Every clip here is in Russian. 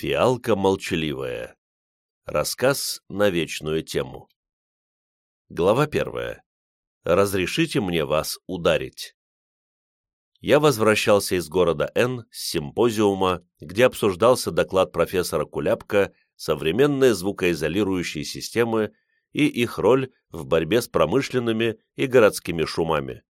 Фиалка молчаливая. Рассказ на вечную тему. Глава первая. Разрешите мне вас ударить. Я возвращался из города Н с симпозиума, где обсуждался доклад профессора Куляпка «Современные звукоизолирующие системы и их роль в борьбе с промышленными и городскими шумами».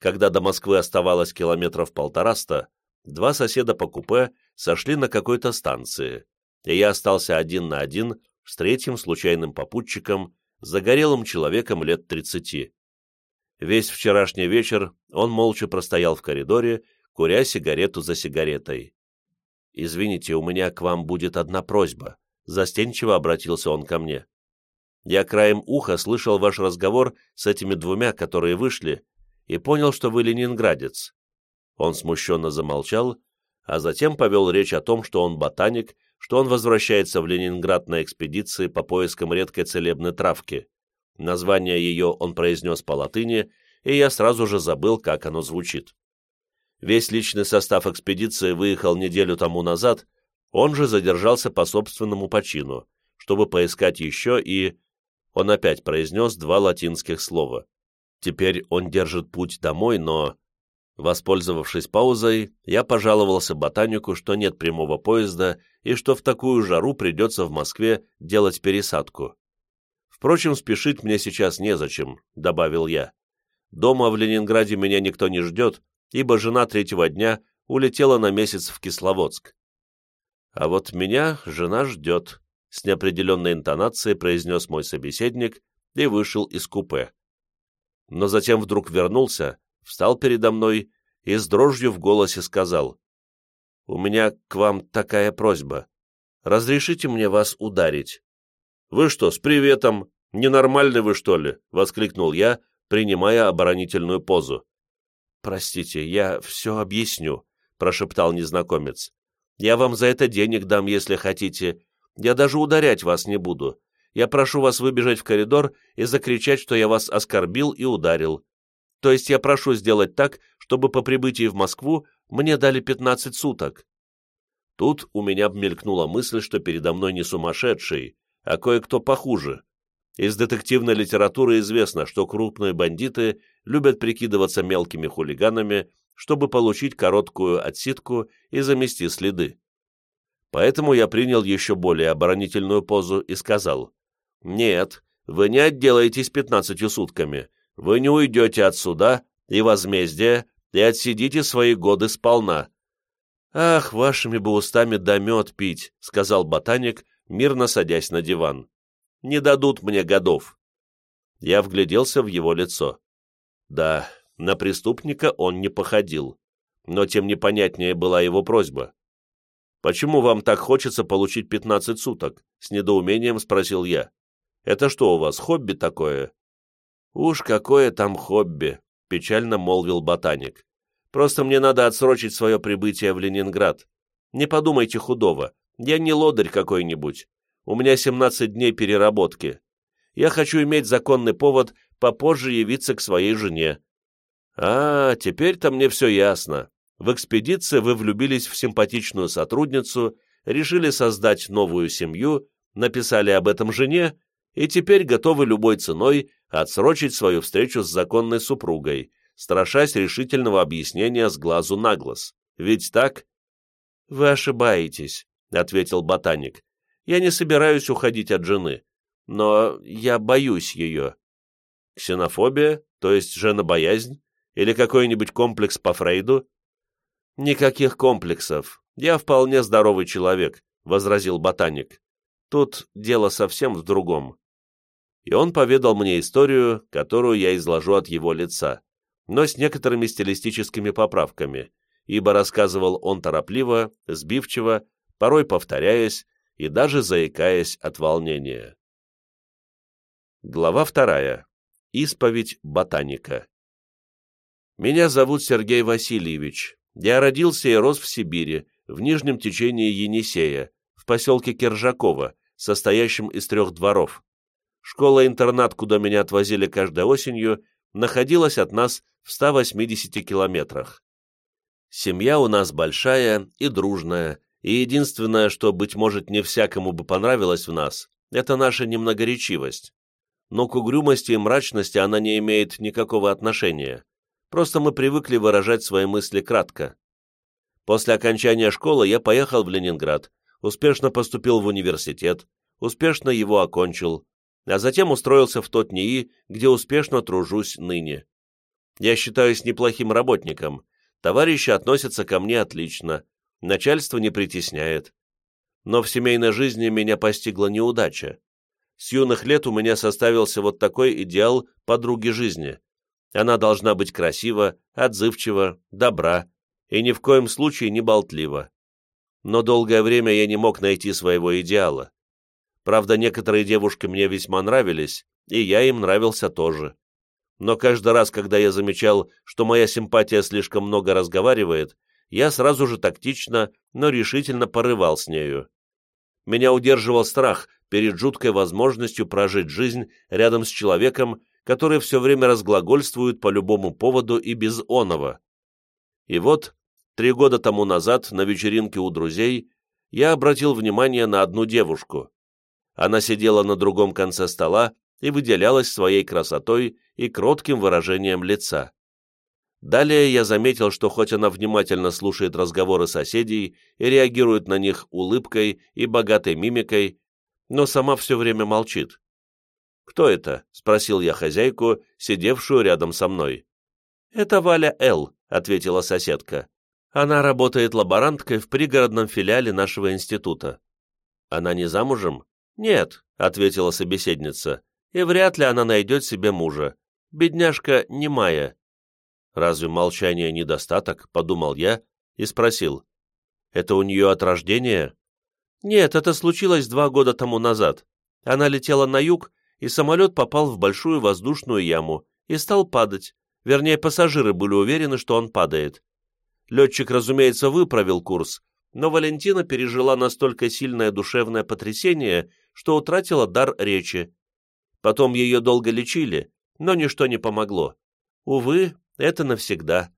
Когда до Москвы оставалось километров полтораста, два соседа по купе сошли на какой-то станции, и я остался один на один с третьим случайным попутчиком, загорелым человеком лет тридцати. Весь вчерашний вечер он молча простоял в коридоре, куря сигарету за сигаретой. «Извините, у меня к вам будет одна просьба», — застенчиво обратился он ко мне. «Я краем уха слышал ваш разговор с этими двумя, которые вышли, и понял, что вы ленинградец. Он смущенно замолчал, а затем повел речь о том, что он ботаник, что он возвращается в Ленинград на экспедиции по поискам редкой целебной травки. Название ее он произнес по латыни, и я сразу же забыл, как оно звучит. Весь личный состав экспедиции выехал неделю тому назад, он же задержался по собственному почину, чтобы поискать еще и... Он опять произнес два латинских слова. Теперь он держит путь домой, но Воспользовавшись паузой, я пожаловался ботанику, что нет прямого поезда и что в такую жару придется в Москве делать пересадку. Впрочем, спешить мне сейчас незачем, добавил я. Дома в Ленинграде меня никто не ждет, ибо жена третьего дня улетела на месяц в Кисловодск. А вот меня жена ждет, с неопределенной интонацией произнес мой собеседник и вышел из купе. Но затем вдруг вернулся, встал передо мной и с дрожью в голосе сказал, «У меня к вам такая просьба. Разрешите мне вас ударить?» «Вы что, с приветом? Ненормальный вы, что ли?» — воскликнул я, принимая оборонительную позу. «Простите, я все объясню», — прошептал незнакомец. «Я вам за это денег дам, если хотите. Я даже ударять вас не буду. Я прошу вас выбежать в коридор и закричать, что я вас оскорбил и ударил. То есть я прошу сделать так, чтобы по прибытии в Москву мне дали 15 суток. Тут у меня мелькнула мысль, что передо мной не сумасшедший, а кое-кто похуже. Из детективной литературы известно, что крупные бандиты любят прикидываться мелкими хулиганами, чтобы получить короткую отсидку и замести следы. Поэтому я принял еще более оборонительную позу и сказал, «Нет, вы не отделаетесь пятнадцатью сутками, вы не уйдете от суда и возмездия и отсидите свои годы сполна». «Ах, вашими бы устами да мед пить», — сказал ботаник, мирно садясь на диван. «Не дадут мне годов». Я вгляделся в его лицо. Да, на преступника он не походил, но тем непонятнее была его просьба. «Почему вам так хочется получить пятнадцать суток?» — с недоумением спросил я. «Это что у вас, хобби такое?» «Уж какое там хобби!» — печально молвил ботаник. «Просто мне надо отсрочить свое прибытие в Ленинград. Не подумайте худого, я не лодырь какой-нибудь. У меня 17 дней переработки. Я хочу иметь законный повод попозже явиться к своей жене». «А, теперь-то мне все ясно. В экспедиции вы влюбились в симпатичную сотрудницу, решили создать новую семью, написали об этом жене и теперь готовы любой ценой отсрочить свою встречу с законной супругой, страшась решительного объяснения с глазу на глаз. Ведь так? «Вы ошибаетесь», — ответил ботаник. «Я не собираюсь уходить от жены, но я боюсь ее». «Ксенофобия, то есть женобоязнь, или какой-нибудь комплекс по Фрейду?» «Никаких комплексов. Я вполне здоровый человек», — возразил ботаник. «Тут дело совсем в другом и он поведал мне историю, которую я изложу от его лица, но с некоторыми стилистическими поправками, ибо рассказывал он торопливо, сбивчиво, порой повторяясь и даже заикаясь от волнения. Глава вторая. Исповедь ботаника. Меня зовут Сергей Васильевич. Я родился и рос в Сибири, в нижнем течении Енисея, в поселке Киржакова, состоящем из трех дворов. Школа-интернат, куда меня отвозили каждой осенью, находилась от нас в 180 километрах. Семья у нас большая и дружная, и единственное, что, быть может, не всякому бы понравилось в нас, это наша немногоречивость. Но к угрюмости и мрачности она не имеет никакого отношения. Просто мы привыкли выражать свои мысли кратко. После окончания школы я поехал в Ленинград, успешно поступил в университет, успешно его окончил, а затем устроился в тот НИИ, где успешно тружусь ныне. Я считаюсь неплохим работником, товарищи относятся ко мне отлично, начальство не притесняет. Но в семейной жизни меня постигла неудача. С юных лет у меня составился вот такой идеал подруги жизни. Она должна быть красива, отзывчива, добра и ни в коем случае не болтлива. Но долгое время я не мог найти своего идеала. Правда, некоторые девушки мне весьма нравились, и я им нравился тоже но каждый раз, когда я замечал, что моя симпатия слишком много разговаривает, я сразу же тактично, но решительно порывал с нею. Меня удерживал страх перед жуткой возможностью прожить жизнь рядом с человеком, который все время разглагольствует по любому поводу и без оного. И вот, три года тому назад, на вечеринке у друзей, я обратил внимание на одну девушку. Она сидела на другом конце стола и выделялась своей красотой и кротким выражением лица. Далее я заметил, что хоть она внимательно слушает разговоры соседей и реагирует на них улыбкой и богатой мимикой, но сама все время молчит. «Кто это?» — спросил я хозяйку, сидевшую рядом со мной. «Это Валя Л», — ответила соседка. «Она работает лаборанткой в пригородном филиале нашего института». «Она не замужем?» «Нет», — ответила собеседница и вряд ли она найдет себе мужа. Бедняжка немая. Разве молчание недостаток, подумал я и спросил. Это у нее от рождения? Нет, это случилось два года тому назад. Она летела на юг, и самолет попал в большую воздушную яму и стал падать. Вернее, пассажиры были уверены, что он падает. Летчик, разумеется, выправил курс, но Валентина пережила настолько сильное душевное потрясение, что утратила дар речи, Потом ее долго лечили, но ничто не помогло. Увы, это навсегда.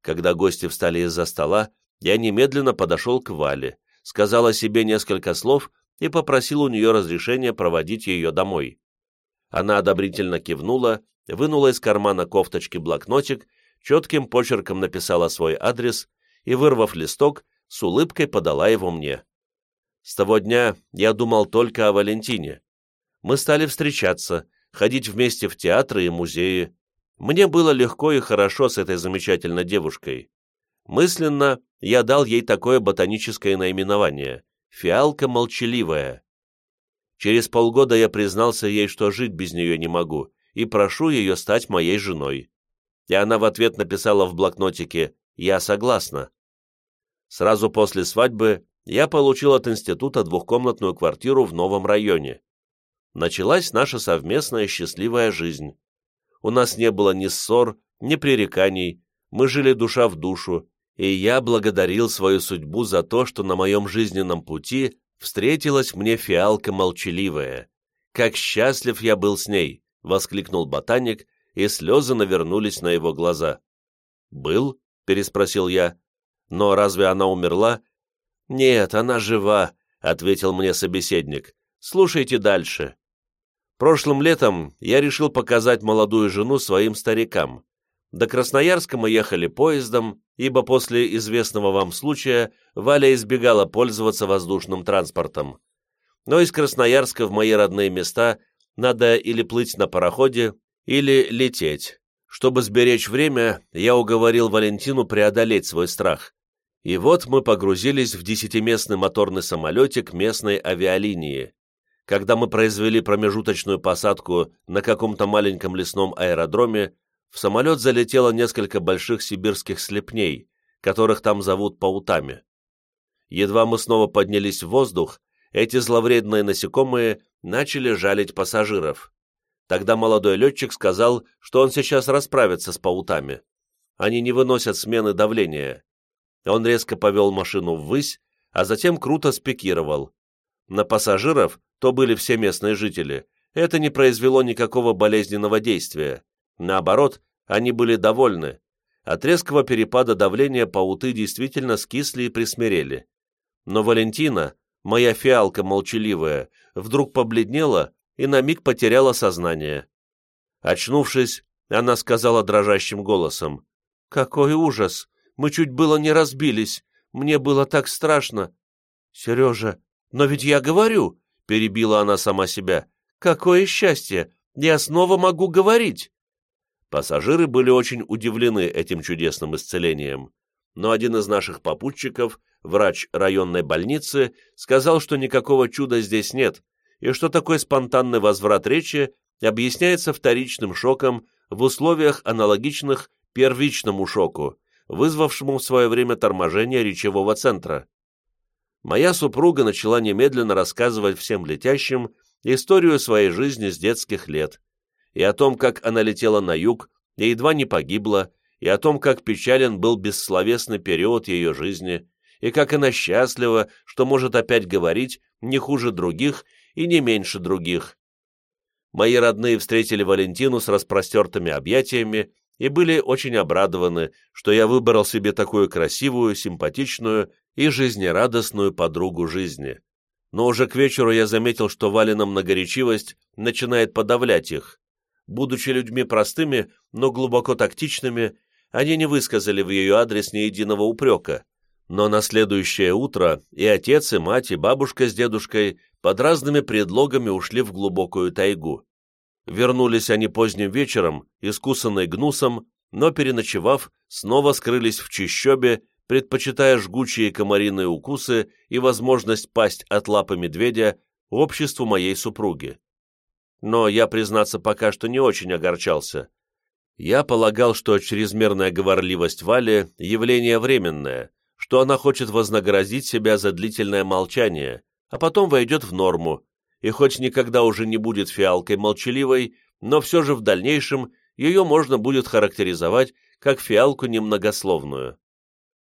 Когда гости встали из-за стола, я немедленно подошел к Вале, сказал о себе несколько слов и попросил у нее разрешения проводить ее домой. Она одобрительно кивнула, вынула из кармана кофточки блокнотик, четким почерком написала свой адрес и, вырвав листок, с улыбкой подала его мне. С того дня я думал только о Валентине мы стали встречаться, ходить вместе в театры и музеи. Мне было легко и хорошо с этой замечательной девушкой. Мысленно я дал ей такое ботаническое наименование — «Фиалка молчаливая». Через полгода я признался ей, что жить без нее не могу, и прошу ее стать моей женой. И она в ответ написала в блокнотике «Я согласна». Сразу после свадьбы я получил от института двухкомнатную квартиру в новом районе началась наша совместная счастливая жизнь. У нас не было ни ссор, ни пререканий, мы жили душа в душу, и я благодарил свою судьбу за то, что на моем жизненном пути встретилась мне фиалка молчаливая. Как счастлив я был с ней, — воскликнул ботаник, и слезы навернулись на его глаза. «Был?» — переспросил я. «Но разве она умерла?» «Нет, она жива», — ответил мне собеседник. «Слушайте дальше». Прошлым летом я решил показать молодую жену своим старикам. До Красноярска мы ехали поездом, ибо после известного вам случая Валя избегала пользоваться воздушным транспортом. Но из Красноярска в мои родные места надо или плыть на пароходе, или лететь. Чтобы сберечь время, я уговорил Валентину преодолеть свой страх. И вот мы погрузились в десятиместный моторный самолетик местной авиалинии. Когда мы произвели промежуточную посадку на каком-то маленьком лесном аэродроме, в самолет залетело несколько больших сибирских слепней, которых там зовут паутами. Едва мы снова поднялись в воздух, эти зловредные насекомые начали жалить пассажиров. Тогда молодой летчик сказал, что он сейчас расправится с паутами. Они не выносят смены давления. Он резко повел машину ввысь, а затем круто спикировал. На пассажиров то были все местные жители, это не произвело никакого болезненного действия. Наоборот, они были довольны. От резкого перепада давления пауты действительно скисли и присмирели. но Валентина, моя фиалка молчаливая, вдруг побледнела и на миг потеряла сознание. Очнувшись, она сказала дрожащим голосом, «Какой ужас! Мы чуть было не разбились! Мне было так страшно!» «Сережа, но ведь я говорю!» — перебила она сама себя. «Какое счастье! Я снова могу говорить!» Пассажиры были очень удивлены этим чудесным исцелением, но один из наших попутчиков, врач районной больницы, сказал, что никакого чуда здесь нет, и что такой спонтанный возврат речи объясняется вторичным шоком в условиях, аналогичных первичному шоку, вызвавшему в свое время торможение речевого центра. Моя супруга начала немедленно рассказывать всем летящим историю своей жизни с детских лет, и о том, как она летела на юг и едва не погибла, и о том, как печален был бессловесный период ее жизни, и как она счастлива, что может опять говорить не хуже других и не меньше других. Мои родные встретили Валентину с распростертыми объятиями и были очень обрадованы, что я выбрал себе такую красивую, симпатичную и жизнерадостную подругу жизни. Но уже к вечеру я заметил, что Валина многоречивость начинает подавлять их, Будучи людьми простыми, но глубоко тактичными, они не высказали в ее адрес ни единого упрека. Но на следующее утро и отец, и мать, и бабушка с дедушкой под разными предлогами ушли в глубокую тайгу. Вернулись они поздним вечером, искусанной гнусом, но, переночевав, снова скрылись в чищобе, предпочитая жгучие комариные укусы и возможность пасть от лапы медведя обществу моей супруги но я, признаться, пока что не очень огорчался. Я полагал, что чрезмерная говорливость Вали – явление временное, что она хочет вознаградить себя за длительное молчание, а потом войдет в норму, и хоть никогда уже не будет фиалкой молчаливой, но все же в дальнейшем ее можно будет характеризовать как фиалку немногословную.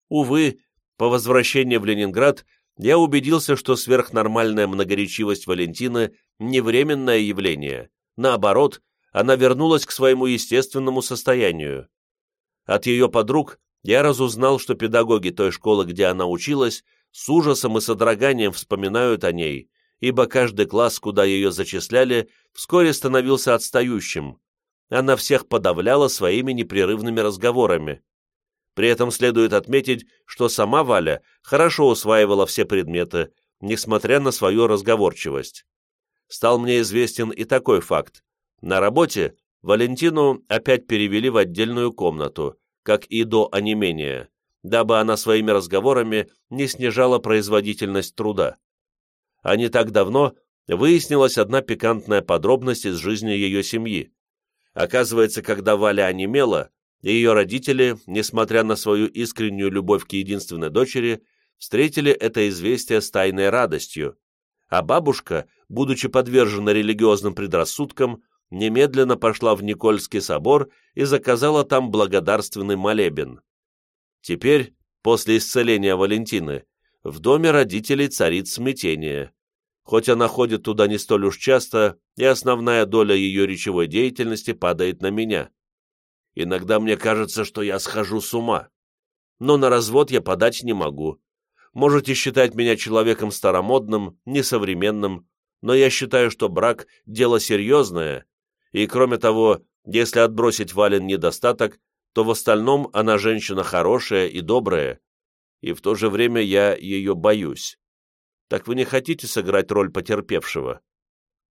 Увы, по возвращении в Ленинград я убедился, что сверхнормальная многоречивость Валентины не временное явление. Наоборот, она вернулась к своему естественному состоянию. От ее подруг я разузнал, что педагоги той школы, где она училась, с ужасом и содроганием вспоминают о ней, ибо каждый класс, куда ее зачисляли, вскоре становился отстающим. Она всех подавляла своими непрерывными разговорами. При этом следует отметить, что сама Валя хорошо усваивала все предметы, несмотря на свою разговорчивость стал мне известен и такой факт. На работе Валентину опять перевели в отдельную комнату, как и до онемения, дабы она своими разговорами не снижала производительность труда. А не так давно выяснилась одна пикантная подробность из жизни ее семьи. Оказывается, когда Валя онемела, ее родители, несмотря на свою искреннюю любовь к единственной дочери, встретили это известие с тайной радостью, а бабушка, будучи подвержена религиозным предрассудкам, немедленно пошла в Никольский собор и заказала там благодарственный молебен. Теперь, после исцеления Валентины, в доме родителей царит смятение. Хоть она ходит туда не столь уж часто, и основная доля ее речевой деятельности падает на меня. Иногда мне кажется, что я схожу с ума. Но на развод я подать не могу, Можете считать меня человеком старомодным, несовременным, но я считаю, что брак – дело серьезное, и, кроме того, если отбросить Вален недостаток, то в остальном она женщина хорошая и добрая, и в то же время я ее боюсь. Так вы не хотите сыграть роль потерпевшего?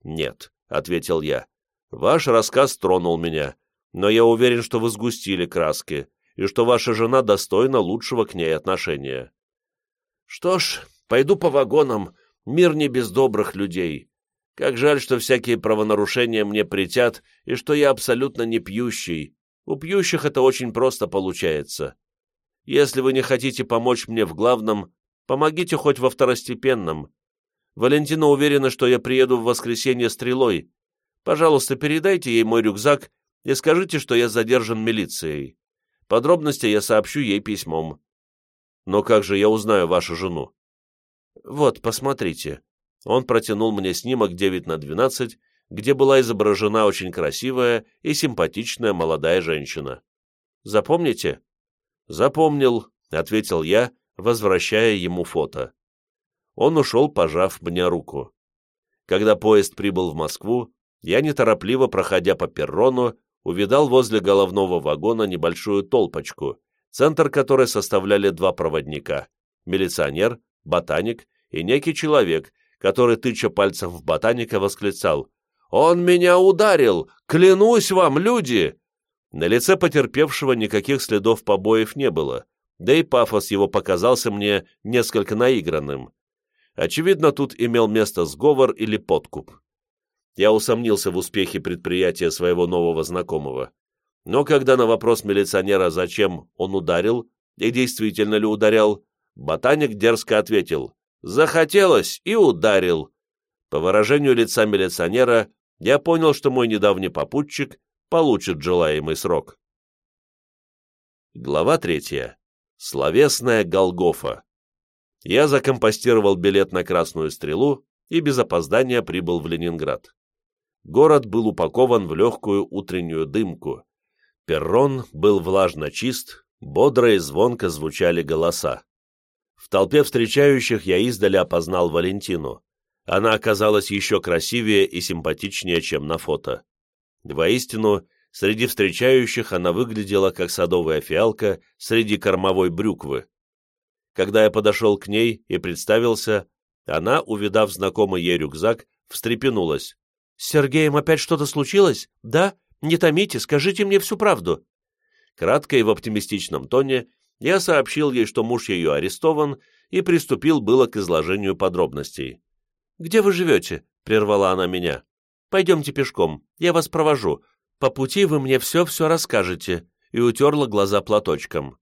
Нет, — ответил я. Ваш рассказ тронул меня, но я уверен, что вы сгустили краски, и что ваша жена достойна лучшего к ней отношения. Что ж, пойду по вагонам, мир не без добрых людей. Как жаль, что всякие правонарушения мне притят, и что я абсолютно не пьющий. У пьющих это очень просто получается. Если вы не хотите помочь мне в главном, помогите хоть во второстепенном. Валентина уверена, что я приеду в воскресенье стрелой. Пожалуйста, передайте ей мой рюкзак и скажите, что я задержан милицией. Подробности я сообщу ей письмом. Но как же я узнаю вашу жену? Вот, посмотрите. Он протянул мне снимок 9 на 12, где была изображена очень красивая и симпатичная молодая женщина. Запомните? Запомнил, ответил я, возвращая ему фото. он ушел, пожав мне руку. Когда поезд прибыл в Москву, я неторопливо, проходя по перрону, увидал возле головного вагона небольшую толпочку, центр которой составляли два проводника – милиционер, ботаник и некий человек, который, тыча пальцем в ботаника, восклицал «Он меня ударил! Клянусь вам, люди!» На лице потерпевшего никаких следов побоев не было, да и пафос его показался мне несколько наигранным. Очевидно, тут имел место сговор или подкуп. Я усомнился в успехе предприятия своего нового знакомого. Но когда на вопрос милиционера, зачем он ударил, и действительно ли ударял, ботаник дерзко ответил «Захотелось и ударил». По выражению лица милиционера, я понял, что мой недавний попутчик получит желаемый срок. Глава третья. Словесная Голгофа. Я закомпостировал билет на Красную Стрелу и без опоздания прибыл в Ленинград. Город был упакован в легкую утреннюю дымку. Перрон был влажно чист, бодро и звонко звучали голоса. В толпе встречающих я издали опознал Валентину. Она оказалась еще красивее и симпатичнее, чем на фото. Воистину, среди встречающих она выглядела как садовая фиалка среди кормовой брюквы. Когда я подошел к ней и представился, она, увидав знакомый ей рюкзак, встрепенулась. «С Сергеем опять что-то случилось? Да? Не томите, скажите мне всю правду». Кратко и в оптимистичном тоне я сообщил ей, что муж ее арестован, и приступил было к изложению подробностей. «Где вы живете?» — прервала она меня. «Пойдемте пешком, я вас провожу. По пути вы мне все-все расскажете», и утерла глаза платочком.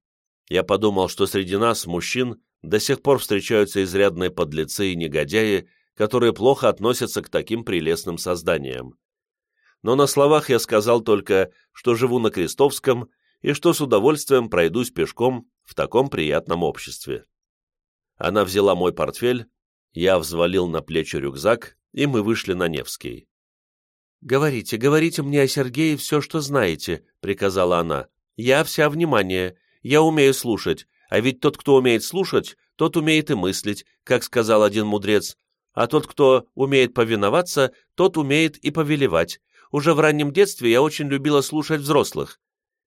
Я подумал, что среди нас, мужчин, до сих пор встречаются изрядные подлецы и негодяи, которые плохо относятся к таким прелестным созданиям. Но на словах я сказал только, что живу на Крестовском и что с удовольствием пройдусь пешком в таком приятном обществе. Она взяла мой портфель, я взвалил на плечи рюкзак, и мы вышли на Невский. «Говорите, говорите мне о Сергее все, что знаете», — приказала она. «Я вся внимание, я умею слушать, а ведь тот, кто умеет слушать, тот умеет и мыслить, как сказал один мудрец, а тот, кто умеет повиноваться, тот умеет и повелевать. Уже в раннем детстве я очень любила слушать взрослых.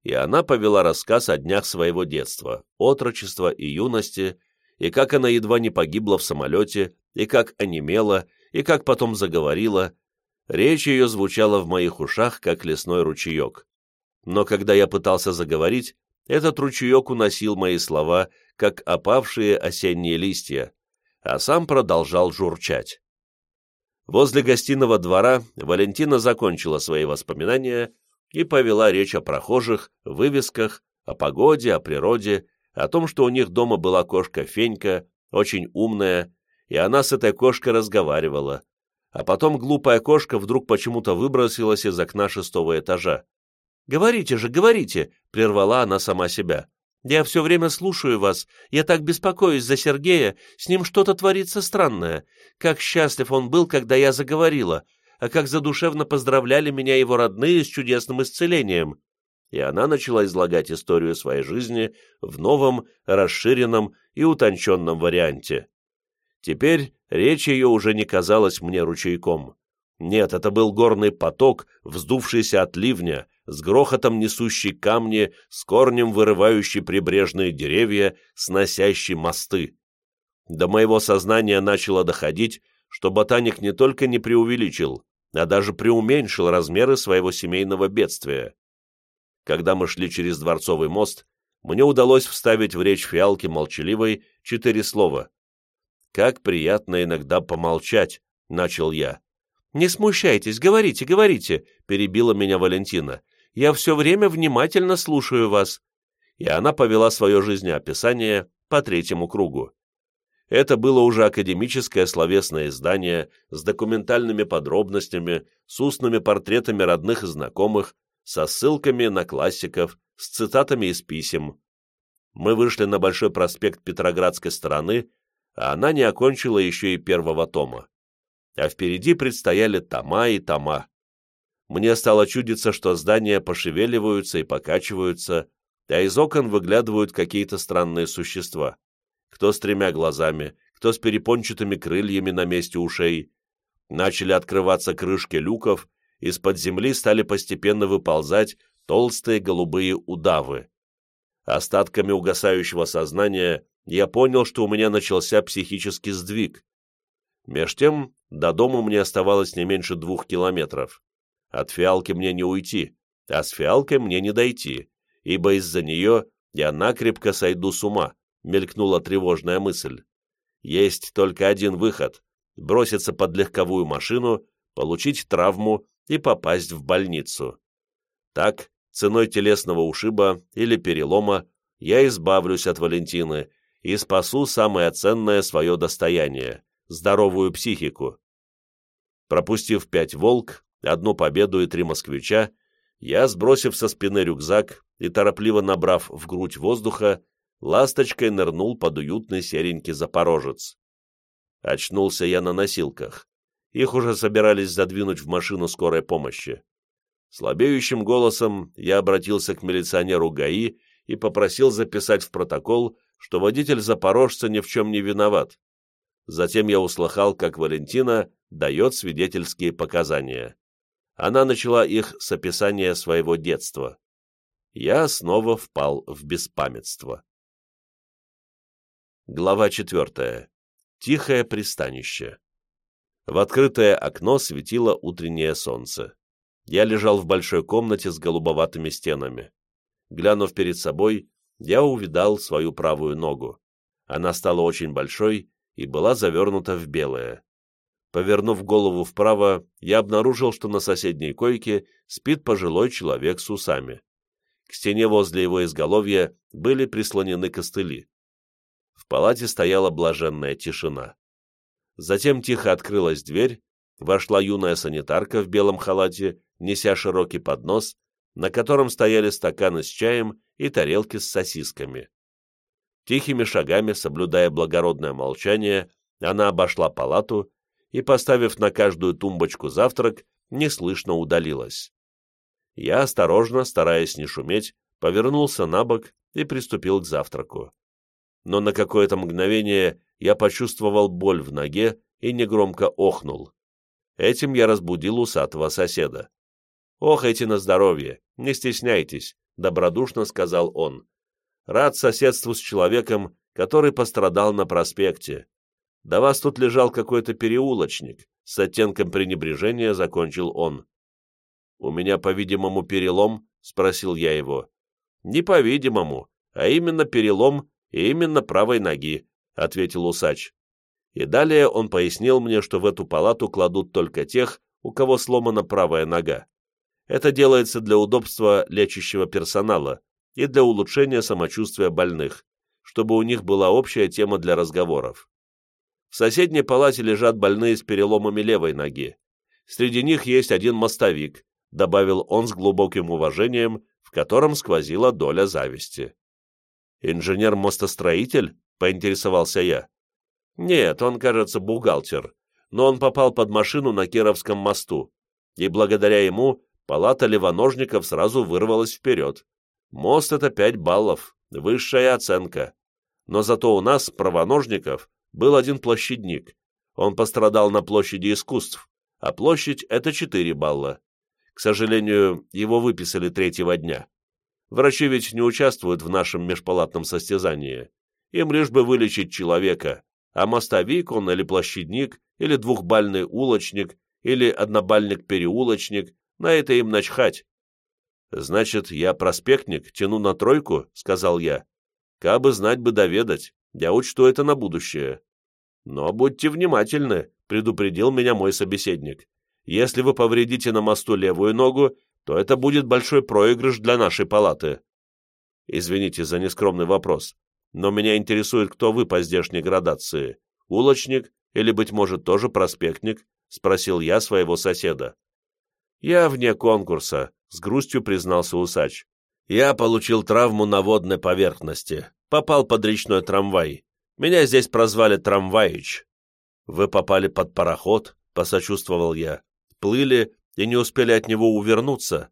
И она повела рассказ о днях своего детства, отрочества и юности, и как она едва не погибла в самолете, и как онемела, и как потом заговорила. Речь ее звучала в моих ушах, как лесной ручеек. Но когда я пытался заговорить, этот ручеек уносил мои слова, как опавшие осенние листья, а сам продолжал журчать. Возле гостиного двора Валентина закончила свои воспоминания и повела речь о прохожих, вывесках, о погоде, о природе, о том, что у них дома была кошка Фенька, очень умная, и она с этой кошкой разговаривала. А потом глупая кошка вдруг почему-то выбросилась из окна шестого этажа. «Говорите же, говорите!» — прервала она сама себя. Я все время слушаю вас. Я так беспокоюсь за Сергея. С ним что-то творится странное. Как счастлив он был, когда я заговорила, а как задушевно поздравляли меня его родные с чудесным исцелением. И она начала излагать историю своей жизни в новом, расширенном и утонченном варианте. Теперь речь ее уже не казалась мне ручейком. Нет, это был горный поток, вздувшийся от ливня, с грохотом несущий камни, с корнем вырывающий прибрежные деревья, сносящий мосты. До моего сознания начало доходить, что ботаник не только не преувеличил, а даже преуменьшил размеры своего семейного бедствия. Когда мы шли через Дворцовый мост, мне удалось вставить в речь фиалки молчаливой четыре слова. «Как приятно иногда помолчать», — начал я. «Не смущайтесь, говорите, говорите», — перебила меня Валентина. Я все время внимательно слушаю вас». И она повела свое жизнеописание по третьему кругу. Это было уже академическое словесное издание с документальными подробностями, с устными портретами родных и знакомых, со ссылками на классиков, с цитатами из писем. Мы вышли на Большой проспект Петроградской стороны, а она не окончила еще и первого тома. А впереди предстояли тома и тома мне стало чудиться, что здания пошевеливаются и покачиваются, а из окон выглядывают какие-то странные существа. Кто с тремя глазами, кто с перепончатыми крыльями на месте ушей. Начали открываться крышки люков, из-под земли стали постепенно выползать толстые голубые удавы. Остатками угасающего сознания я понял, что у меня начался психический сдвиг. Меж тем, до дома мне оставалось не меньше двух километров. От фиалки мне не уйти, а с фиалкой мне не дойти, ибо из-за нее я накрепко сойду с ума, мелькнула тревожная мысль. Есть только один выход — броситься под легковую машину, получить травму и попасть в больницу. Так, ценой телесного ушиба или перелома, я избавлюсь от Валентины и спасу самое ценное свое достояние — здоровую психику. Пропустив пять «Волк», одну победу и три москвича, я, сбросив со спины рюкзак и торопливо набрав в грудь воздуха, ласточкой нырнул под уютный серенький запорожец. Очнулся я на носилках. Их уже собирались задвинуть в машину скорой помощи. Слабеющим голосом я обратился к милиционеру ГАИ и попросил записать в протокол, что водитель запорожца ни в чем не виноват. Затем я услыхал, как Валентина дает свидетельские показания. Она начала их с описания своего детства. Я снова впал в беспамятство. Глава четвертая. Тихое пристанище. В открытое окно светило утреннее солнце. Я лежал в большой комнате с голубоватыми стенами. Глянув перед собой, я увидал свою правую ногу. Она стала очень большой и была завернута в белое. Повернув голову вправо, я обнаружил, что на соседней койке спит пожилой человек с усами. К стене возле его изголовья были прислонены костыли. В палате стояла блаженная тишина. Затем тихо открылась дверь, вошла юная санитарка в белом халате, неся широкий поднос, на котором стояли стаканы с чаем и тарелки с сосисками. Тихими шагами, соблюдая благородное молчание, она обошла палату и, поставив на каждую тумбочку завтрак, неслышно удалилась. Я осторожно, стараясь не шуметь, повернулся на бок и приступил к завтраку но на какое-то мгновение я почувствовал боль в ноге и негромко охнул. Этим я разбудил усатого соседа. «Охайте на здоровье, не стесняйтесь», — добродушно сказал он. «Рад соседству с человеком, который пострадал на проспекте. До вас тут лежал какой-то переулочник», — с оттенком пренебрежения закончил он. «У меня, по-видимому, перелом?» — спросил я его. «Не по-видимому, а именно перелом и именно правой ноги», — ответил усач. И далее он пояснил мне, что в эту палату кладут только тех, у кого сломана правая нога. Это делается для удобства лечащего персонала и для улучшения самочувствия больных, чтобы у них была общая тема для разговоров. В соседней палате лежат больные с переломами левой ноги. Среди них есть один мостовик, добавил он с глубоким уважением, в котором сквозила доля зависти. «Инженер-мостостроитель?» — поинтересовался я. «Нет, он, кажется, бухгалтер, но он попал под машину на Кировском мосту, и благодаря ему палата левоножников сразу вырвалась вперед. Мост — это пять баллов, высшая оценка. Но зато у нас, правоножников, был один площадник. Он пострадал на площади искусств, а площадь — это четыре балла. К сожалению, его выписали третьего дня. Врачи ведь не участвуют в нашем межпалатном состязании. Им лишь бы вылечить человека, а мостовик он или площадник, или двухбальный улочник, или однобальник-переулочник, на это им начхать. «Значит, я проспектник, тяну на тройку?» — сказал я. «Кабы знать бы доведать, я учту это на будущее». «Но будьте внимательны», — предупредил меня мой собеседник. «Если вы повредите на мосту левую ногу, то это будет большой проигрыш для нашей палаты. Извините за нескромный вопрос, но меня интересует, кто вы по здешней градации, улочник или, быть может, тоже проспектник, спросил я своего соседа. Я вне конкурса, с грустью признался усач. Я получил травму на водной поверхности, попал под речной трамвай. Меня здесь прозвали Трамваич. Вы попали под пароход, посочувствовал я. Плыли и не успели от него увернуться.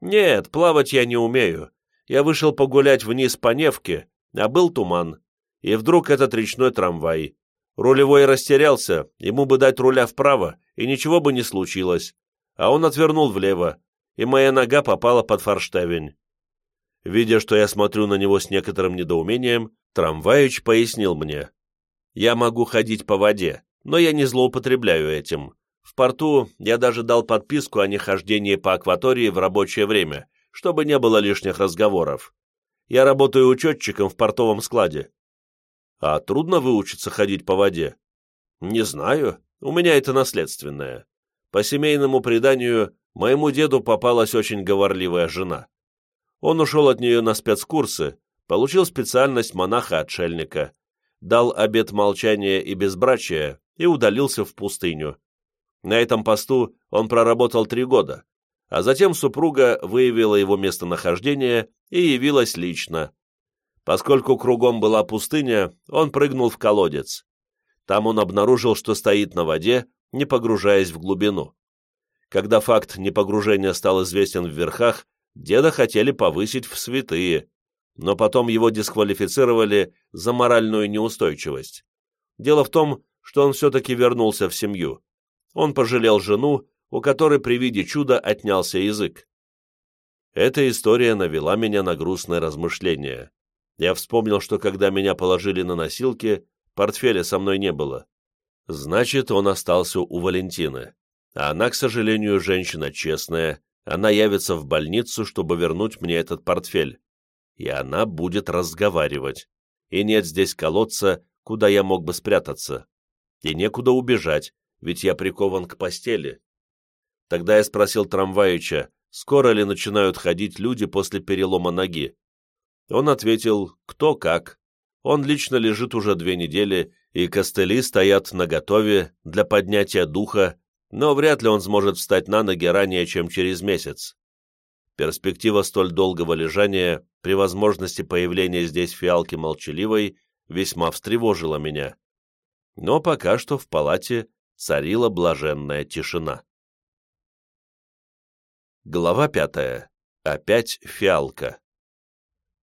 Нет, плавать я не умею. Я вышел погулять вниз по Невке, а был туман. И вдруг этот речной трамвай. Рулевой растерялся, ему бы дать руля вправо, и ничего бы не случилось. А он отвернул влево, и моя нога попала под форштевень. Видя, что я смотрю на него с некоторым недоумением, Трамваич пояснил мне. «Я могу ходить по воде, но я не злоупотребляю этим. В порту я даже дал подписку о нехождении по акватории в рабочее время, чтобы не было лишних разговоров. Я работаю учетчиком в портовом складе. А трудно выучиться ходить по воде? Не знаю, у меня это наследственное. По семейному преданию, моему деду попалась очень говорливая жена. Он ушел от нее на спецкурсы, получил специальность монаха-отшельника, дал обет молчания и безбрачия и удалился в пустыню. На этом посту он проработал три года, а затем супруга выявила его местонахождение и явилась лично. Поскольку кругом была пустыня, он прыгнул в колодец. Там он обнаружил, что стоит на воде, не погружаясь в глубину. Когда факт непогружения стал известен в верхах, деда хотели повысить в святые, но потом его дисквалифицировали за моральную неустойчивость. Дело в том, что он все-таки вернулся в семью. Он пожалел жену, у которой при виде чуда отнялся язык. Эта история навела меня на грустное размышление. Я вспомнил, что когда меня положили на носилки, портфеля со мной не было. Значит, он остался у Валентины. А она, к сожалению, женщина честная, она явится в больницу, чтобы вернуть мне этот портфель. И она будет разговаривать. И нет здесь колодца, куда я мог бы спрятаться. И некуда убежать, ведь я прикован к постели. Тогда я спросил трамваича, скоро ли начинают ходить люди после перелома ноги. Он ответил, кто как. Он лично лежит уже две недели, и костыли стоят наготове для поднятия духа но вряд ли он сможет встать на ноги ранее, чем через месяц. Перспектива столь долгого лежания при возможности появления здесь фиалки молчаливой весьма встревожила меня. Но пока что в палате царила блаженная тишина. Глава пятая. Опять фиалка.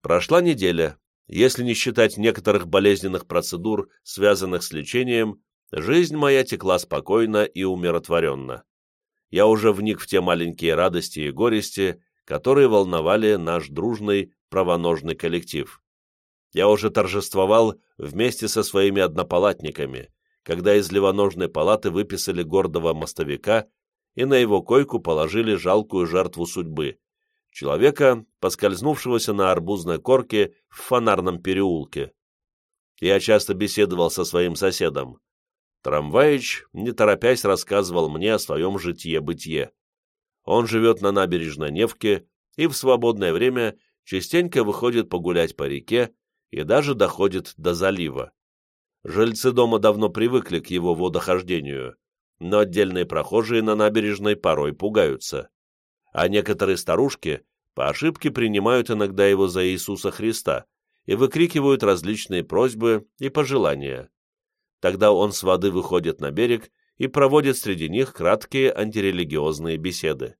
Прошла неделя. Если не считать некоторых болезненных процедур, связанных с лечением, Жизнь моя текла спокойно и умиротворенно. Я уже вник в те маленькие радости и горести, которые волновали наш дружный правоножный коллектив. Я уже торжествовал вместе со своими однопалатниками, когда из левоножной палаты выписали гордого мостовика и на его койку положили жалкую жертву судьбы, человека, поскользнувшегося на арбузной корке в фонарном переулке. Я часто беседовал со своим соседом. Трамваич, не торопясь, рассказывал мне о своем житье-бытие. Он живет на набережной Невки и в свободное время частенько выходит погулять по реке и даже доходит до залива. Жильцы дома давно привыкли к его водохождению, но отдельные прохожие на набережной порой пугаются. А некоторые старушки по ошибке принимают иногда его за Иисуса Христа и выкрикивают различные просьбы и пожелания. Тогда он с воды выходит на берег и проводит среди них краткие антирелигиозные беседы.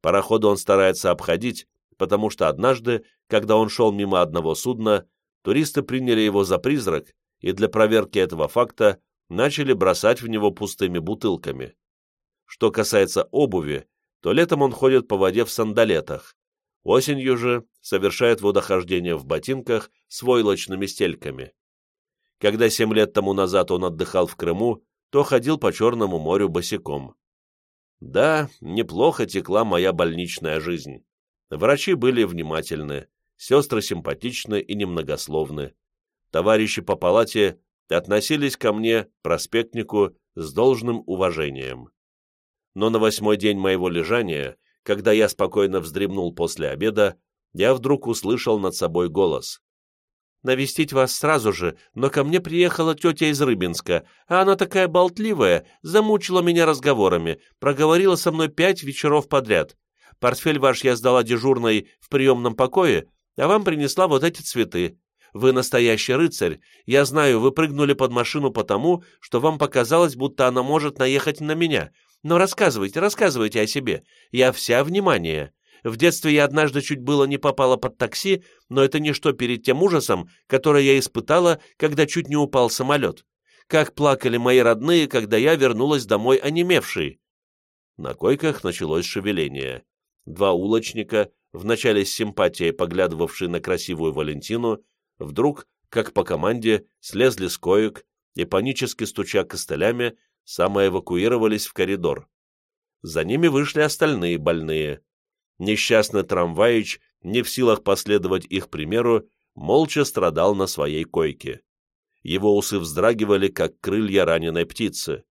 Пароходы он старается обходить, потому что однажды, когда он шел мимо одного судна, туристы приняли его за призрак и для проверки этого факта начали бросать в него пустыми бутылками. Что касается обуви, то летом он ходит по воде в сандалетах, осенью же совершает водохождение в ботинках с войлочными стельками. Когда семь лет тому назад он отдыхал в Крыму, то ходил по Черному морю босиком. Да, неплохо текла моя больничная жизнь. Врачи были внимательны, сестры симпатичны и немногословны. Товарищи по палате относились ко мне, проспектнику, с должным уважением. Но на восьмой день моего лежания, когда я спокойно вздремнул после обеда, я вдруг услышал над собой голос навестить вас сразу же, но ко мне приехала тетя из Рыбинска, а она такая болтливая, замучила меня разговорами, проговорила со мной пять вечеров подряд. Портфель ваш я сдала дежурной в приемном покое, а вам принесла вот эти цветы. Вы настоящий рыцарь. Я знаю, вы прыгнули под машину потому, что вам показалось, будто она может наехать на меня. Но рассказывайте, рассказывайте о себе. Я вся внимание. В детстве я однажды чуть было не попала под такси, но это ничто перед тем ужасом, который я испытала, когда чуть не упал самолет. как плакали мои родные, когда я вернулась домой онемевшей. На койках началось шевеление. Два улочника, вначале с симпатией поглядывавшие на красивую Валентину, вдруг, как по команде, слезли с коек и, панически стуча костылями, самоэвакуировались в коридор. За ними вышли остальные больные. Несчастный трамваич, не в силах последовать их примеру, молча страдал на своей койке. Его усы вздрагивали, как крылья раненой птицы.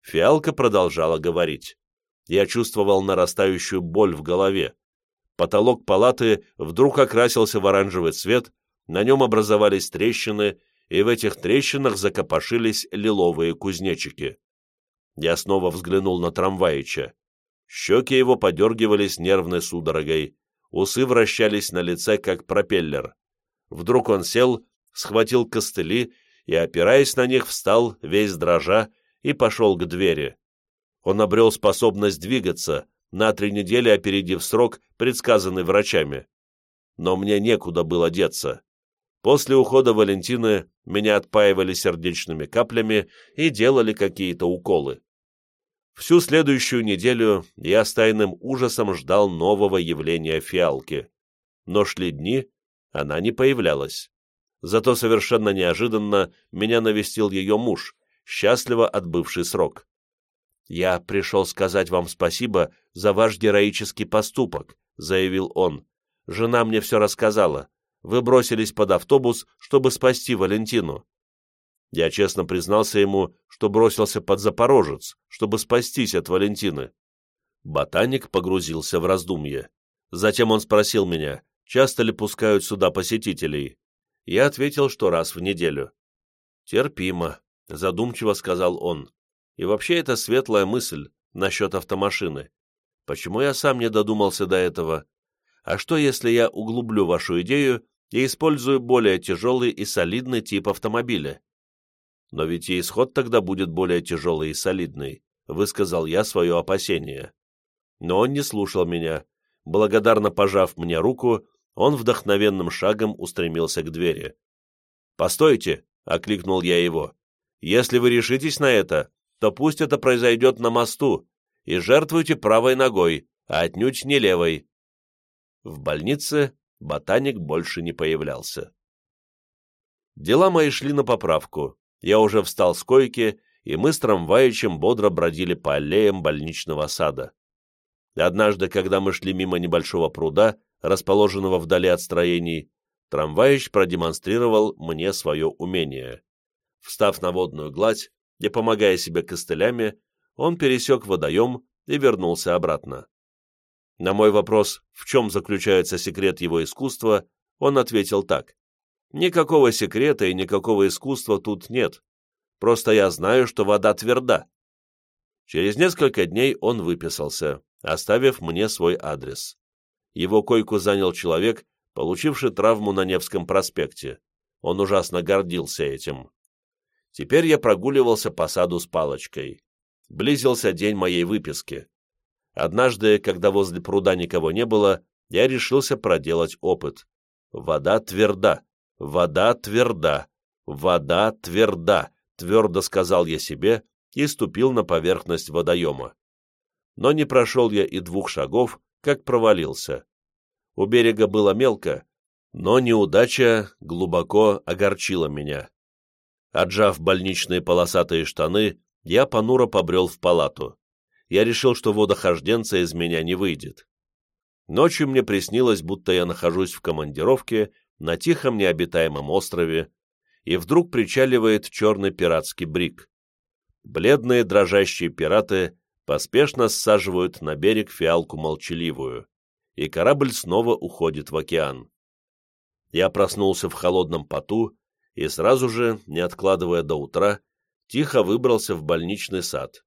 Фиалка продолжала говорить. Я чувствовал нарастающую боль в голове. Потолок палаты вдруг окрасился в оранжевый цвет, на нем образовались трещины, и в этих трещинах закопошились лиловые кузнечики. Я снова взглянул на трамваича. Щеки его подергивались нервной судорогой, усы вращались на лице, как пропеллер. Вдруг он сел, схватил костыли и, опираясь на них, встал, весь дрожа, и пошел к двери. Он обрел способность двигаться, на три недели опередив срок, предсказанный врачами. Но мне некуда было деться. После ухода Валентины меня отпаивали сердечными каплями и делали какие-то уколы. Всю следующую неделю я с тайным ужасом ждал нового явления фиалки. Но шли дни, она не появлялась. Зато совершенно неожиданно меня навестил ее муж, счастливо отбывший срок. «Я пришел сказать вам спасибо за ваш героический поступок», — заявил он. «Жена мне все рассказала. Вы бросились под автобус, чтобы спасти Валентину». Я честно признался ему, что бросился под Запорожец, чтобы спастись от Валентины. Ботаник погрузился в раздумье. Затем он спросил меня, часто ли пускают сюда посетителей. Я ответил, что раз в неделю. «Терпимо», — задумчиво сказал он. И вообще это светлая мысль насчет автомашины. Почему я сам не додумался до этого? А что, если я углублю вашу идею и использую более тяжелый и солидный тип автомобиля? Но ведь и исход тогда будет более тяжелый и солидный, высказал я свое опасение. Но он не слушал меня. Благодарно пожав мне руку, он вдохновенным шагом устремился к двери. «Постойте!» — окликнул я его. «Если вы решитесь на это, то пусть это произойдет на мосту, и жертвуйте правой ногой, а отнюдь не левой. В больнице ботаник больше не появлялся. Дела мои шли на поправку. Я уже встал с койки, и мы с трамваичем бодро бродили по аллеям больничного сада. Однажды, когда мы шли мимо небольшого пруда, расположенного вдали от строений, трамваич продемонстрировал мне свое умение. Встав на водную гладь, и, помогая себе костылями, он пересек водоем и вернулся обратно. На мой вопрос, в чем заключается секрет его искусства, он ответил так. «Никакого секрета и никакого искусства тут нет. Просто я знаю, что вода тверда». Через несколько дней он выписался, оставив мне свой адрес. Его койку занял человек, получивший травму на Невском проспекте. Он ужасно гордился этим. Теперь я прогуливался по саду с палочкой. Близился день моей выписки. Однажды, когда возле пруда никого не было, я решился проделать опыт. Вода тверда, вода тверда, вода тверда, твердо сказал я себе и ступил на поверхность водоема. Но не прошел я и двух шагов, как провалился. У берега было мелко, но неудача глубоко огорчила меня. Отжав больничные полосатые штаны, я понуро побрел в палату. Я решил, что водохожденца из меня не выйдет. Ночью мне приснилось, будто я нахожусь в командировке на тихом необитаемом острове, и вдруг причаливает черный пиратский брик. Бледные дрожащие пираты поспешно ссаживают на берег фиалку молчаливую, и корабль снова уходит в океан. Я проснулся в холодном поту, и сразу же, не откладывая до утра, тихо выбрался в больничный сад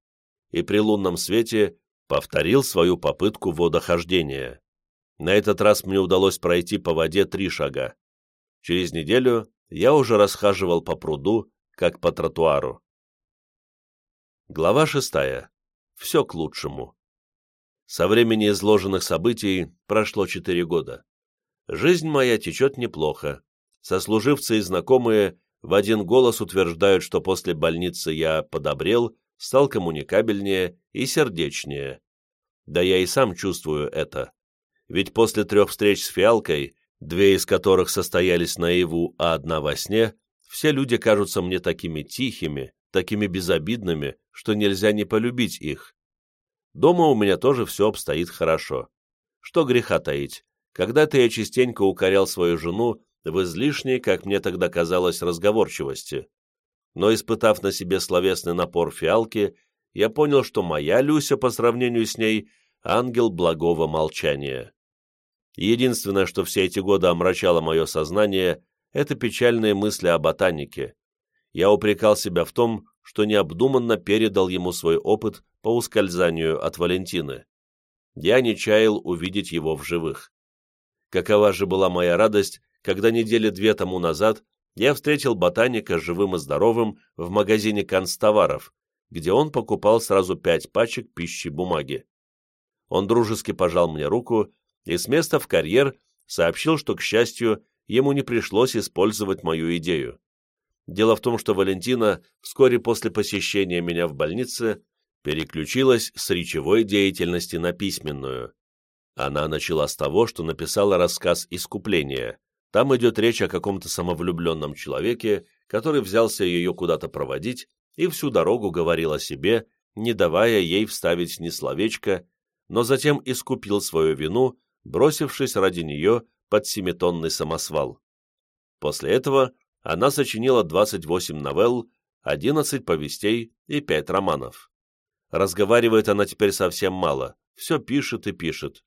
и при лунном свете повторил свою попытку водохождения. На этот раз мне удалось пройти по воде три шага. Через неделю я уже расхаживал по пруду, как по тротуару. Глава шестая. Все к лучшему. Со времени изложенных событий прошло четыре года. Жизнь моя течет неплохо, сослуживцы и знакомые в один голос утверждают, что после больницы я подобрел, стал коммуникабельнее и сердечнее. Да я и сам чувствую это. Ведь после трех встреч с фиалкой, две из которых состоялись наяву, а одна во сне, все люди кажутся мне такими тихими, такими безобидными, что нельзя не полюбить их. Дома у меня тоже все обстоит хорошо. Что греха таить, когда-то я частенько укорял свою жену в излишней, как мне тогда казалось, разговорчивости. Но, испытав на себе словесный напор фиалки, я понял, что моя Люся по сравнению с ней — ангел благого молчания. Единственное, что все эти годы омрачало мое сознание, это печальные мысли о ботанике. Я упрекал себя в том, что необдуманно передал ему свой опыт по ускользанию от Валентины. Я не чаял увидеть его в живых. Какова же была моя радость, когда недели две тому назад я встретил ботаника живым и здоровым в магазине канцтоваров, где он покупал сразу пять пачек пищи бумаги. Он дружески пожал мне руку и с места в карьер сообщил, что, к счастью, ему не пришлось использовать мою идею. Дело в том, что Валентина вскоре после посещения меня в больнице переключилась с речевой деятельности на письменную. Она начала с того, что написала рассказ «Искупление». Там идет речь о каком-то самовлюбленном человеке, который взялся ее куда-то проводить и всю дорогу говорил о себе, не давая ей вставить ни словечко, но затем искупил свою вину, бросившись ради нее под семитонный самосвал. После этого она сочинила 28 новелл, 11 повестей и 5 романов. Разговаривает она теперь совсем мало, все пишет и пишет.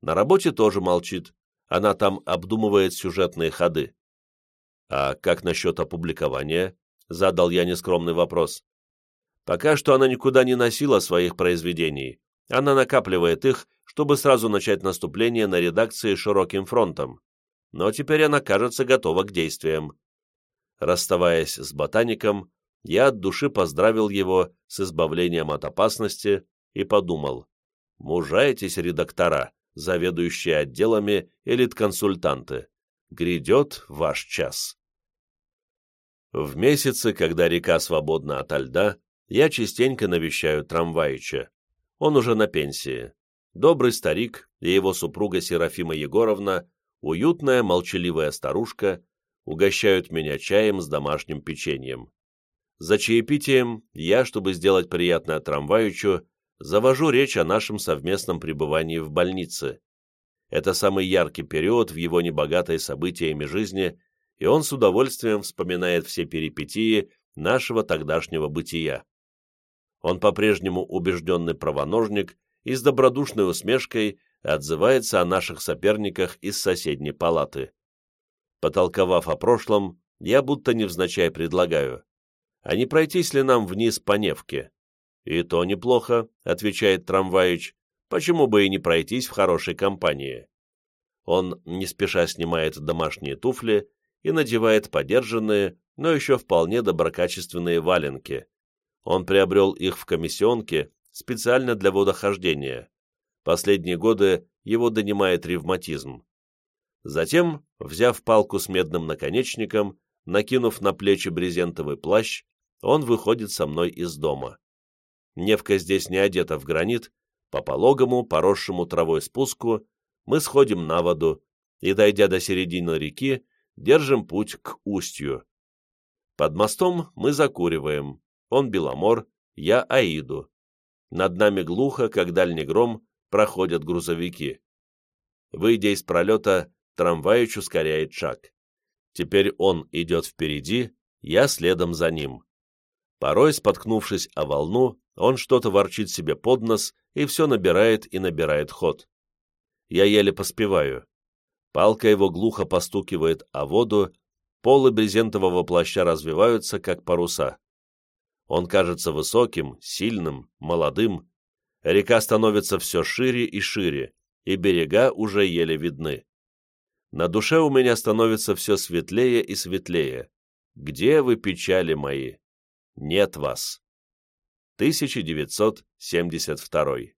На работе тоже молчит, она там обдумывает сюжетные ходы. «А как насчет опубликования?» — задал я нескромный вопрос. «Пока что она никуда не носила своих произведений. Она накапливает их, чтобы сразу начать наступление на редакции широким фронтом. Но теперь она, кажется, готова к действиям». Расставаясь с ботаником, я от души поздравил его с избавлением от опасности и подумал, мужайтесь, редактора, заведующие отделами элит-консультанты. Грядет ваш час. В месяцы, когда река свободна ото льда, я частенько навещаю Трамваича. Он уже на пенсии. Добрый старик и его супруга Серафима Егоровна, уютная, молчаливая старушка, угощают меня чаем с домашним печеньем. За чаепитием я, чтобы сделать приятное Трамваичу, завожу речь о нашем совместном пребывании в больнице. Это самый яркий период в его небогатой событиями жизни, и он с удовольствием вспоминает все перипетии нашего тогдашнего бытия. Он по-прежнему убежденный правоножник и с добродушной усмешкой отзывается о наших соперниках из соседней палаты. Потолковав о прошлом, я будто невзначай предлагаю, а не пройтись ли нам вниз по Невке? «И то неплохо», — отвечает Трамваич, «почему бы и не пройтись в хорошей компании?» Он не спеша снимает домашние туфли и надевает подержанные, но еще вполне доброкачественные валенки. Он приобрел их в комиссионке специально для водохождения. Последние годы его донимает ревматизм. Затем, взяв палку с медным наконечником, накинув на плечи брезентовый плащ, он выходит со мной из дома. Невка здесь не одета в гранит, по пологому, поросшему травой спуску, мы сходим на воду и, дойдя до середины реки, держим путь к устью. Под мостом мы закуриваем, он Беломор, я Аиду. Над нами глухо, как дальний гром, проходят грузовики. Выйдя из пролета, трамваич ускоряет шаг. Теперь он идет впереди, я следом за ним. Порой, споткнувшись о волну, он что-то ворчит себе под нос и все набирает и набирает ход. Я еле поспеваю. Палка его глухо постукивает о воду, полы брезентового плаща развиваются, как паруса. Он кажется высоким, сильным, молодым. Река становится все шире и шире, и берега уже еле видны. На душе у меня становится все светлее и светлее. Где вы, печали мои? Нет вас. 1972